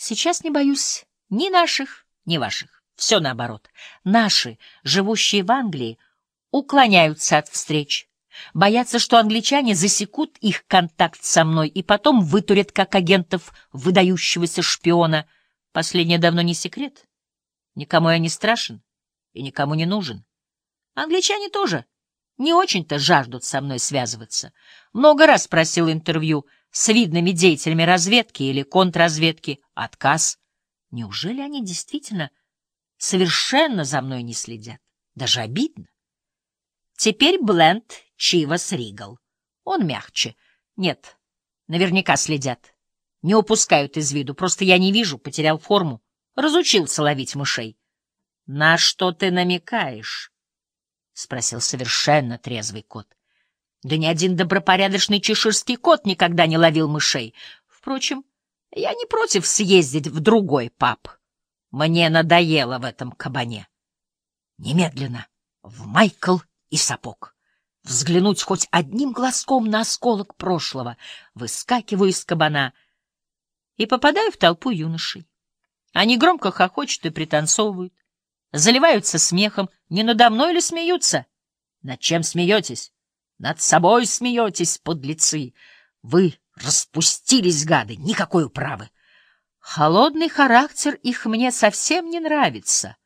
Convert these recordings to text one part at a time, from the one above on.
Сейчас не боюсь ни наших, ни ваших. Все наоборот. Наши, живущие в Англии, уклоняются от встреч. Боятся, что англичане засекут их контакт со мной и потом вытурят как агентов выдающегося шпиона. Последнее давно не секрет. Никому я не страшен и никому не нужен. Англичане тоже не очень-то жаждут со мной связываться. Много раз просил интервью с видными деятелями разведки или контрразведки. Отказ. Неужели они действительно совершенно за мной не следят? Даже обидно. Теперь Бленд Чивас Ригал. Он мягче. Нет, наверняка следят. Не упускают из виду. Просто я не вижу, потерял форму. Разучился ловить мышей. — На что ты намекаешь? — спросил совершенно трезвый кот. Да ни один добропорядочный чеширский кот никогда не ловил мышей. Впрочем, я не против съездить в другой паб. Мне надоело в этом кабане. Немедленно в Майкл и сапог. Взглянуть хоть одним глазком на осколок прошлого. Выскакиваю из кабана и попадаю в толпу юношей. Они громко хохочут и пританцовывают, заливаются смехом. Не надо мной ли смеются? Над чем смеетесь? Над собой смеетесь, подлецы. Вы распустились, гады, никакой управы. Холодный характер их мне совсем не нравится.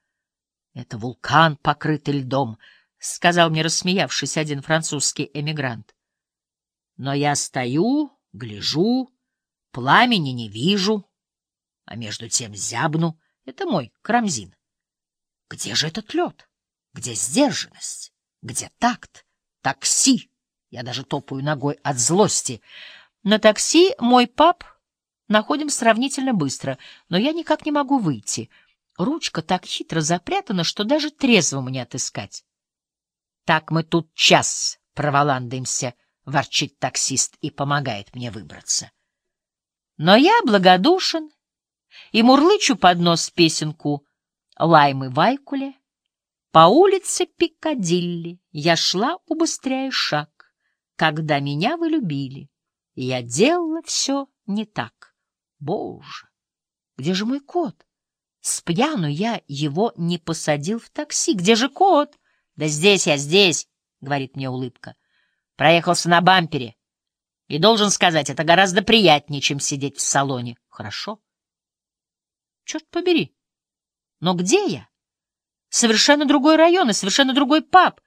Это вулкан, покрытый льдом, — сказал мне, рассмеявшись, один французский эмигрант. Но я стою, гляжу, пламени не вижу, а между тем зябну. Это мой Крамзин. Где же этот лед? Где сдержанность? Где такт? Такси! Я даже топаю ногой от злости. На такси мой пап находим сравнительно быстро, но я никак не могу выйти. Ручка так хитро запрятана, что даже трезвому не отыскать. Так мы тут час проволандаемся, — ворчит таксист и помогает мне выбраться. Но я благодушен и мурлычу под нос песенку «Лаймы Вайкуле», по улице Пикадилли я шла, убыстряя шаг, когда меня вы любили, я делала все не так. Боже, где же мой кот? С пьяну я его не посадил в такси. Где же кот? Да здесь я, здесь, — говорит мне улыбка. Проехался на бампере. И должен сказать, это гораздо приятнее, чем сидеть в салоне. Хорошо. Черт побери. Но где я? Совершенно другой район и совершенно другой паб.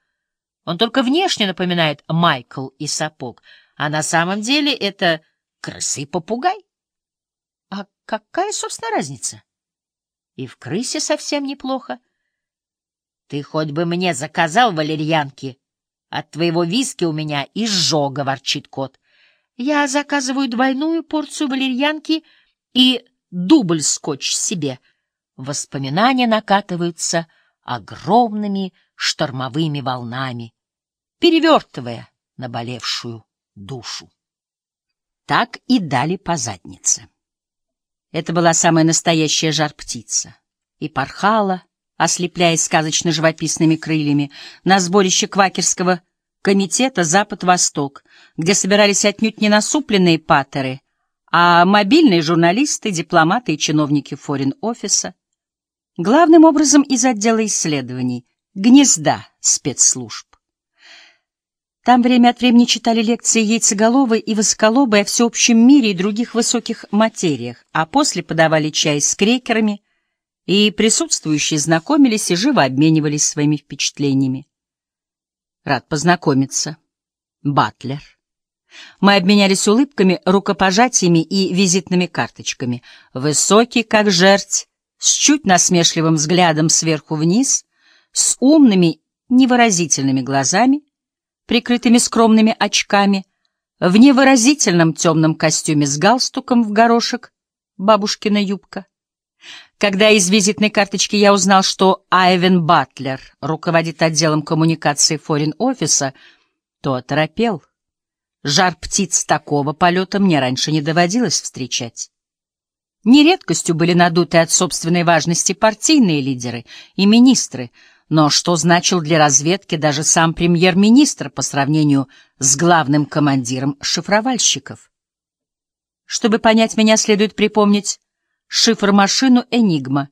Он только внешне напоминает Майкл и сапог, а на самом деле это крысы и попугай. А какая, собственно, разница? И в крысе совсем неплохо. Ты хоть бы мне заказал валерьянки. От твоего виски у меня изжога, ворчит кот. Я заказываю двойную порцию валерьянки и дубль скотч себе. Воспоминания накатываются огромными штормовыми волнами, перевертывая наболевшую душу. Так и дали по заднице. Это была самая настоящая жар-птица. И порхала, ослепляясь сказочно-живописными крыльями, на сборище квакерского комитета «Запад-Восток», где собирались отнюдь не насупленные патеры, а мобильные журналисты, дипломаты и чиновники форин-офиса — главным образом из отдела исследований, гнезда спецслужб. Там время от времени читали лекции яйцеголовой и высоколобой о всеобщем мире и других высоких материях, а после подавали чай с крекерами, и присутствующие знакомились и живо обменивались своими впечатлениями. Рад познакомиться. Батлер. Мы обменялись улыбками, рукопожатиями и визитными карточками. Высокий, как жерть, с чуть насмешливым взглядом сверху вниз, с умными, невыразительными глазами, прикрытыми скромными очками, в невыразительном темном костюме с галстуком в горошек, бабушкина юбка. Когда из визитной карточки я узнал, что Айвен Батлер руководит отделом коммуникации форин-офиса, то оторопел. Жар птиц такого полета мне раньше не доводилось встречать. Нередкостью были надуты от собственной важности партийные лидеры и министры, но что значил для разведки даже сам премьер-министр по сравнению с главным командиром шифровальщиков? Чтобы понять меня, следует припомнить шифр-машину «Энигма»,